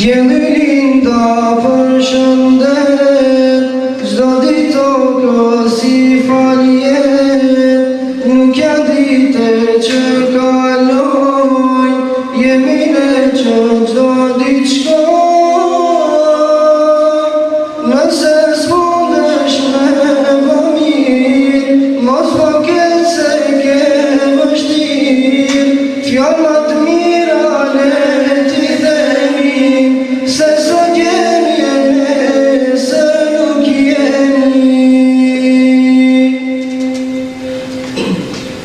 Gjelinda përshëndet Zdo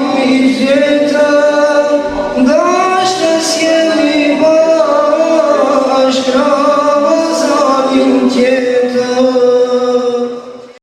mi wzięta.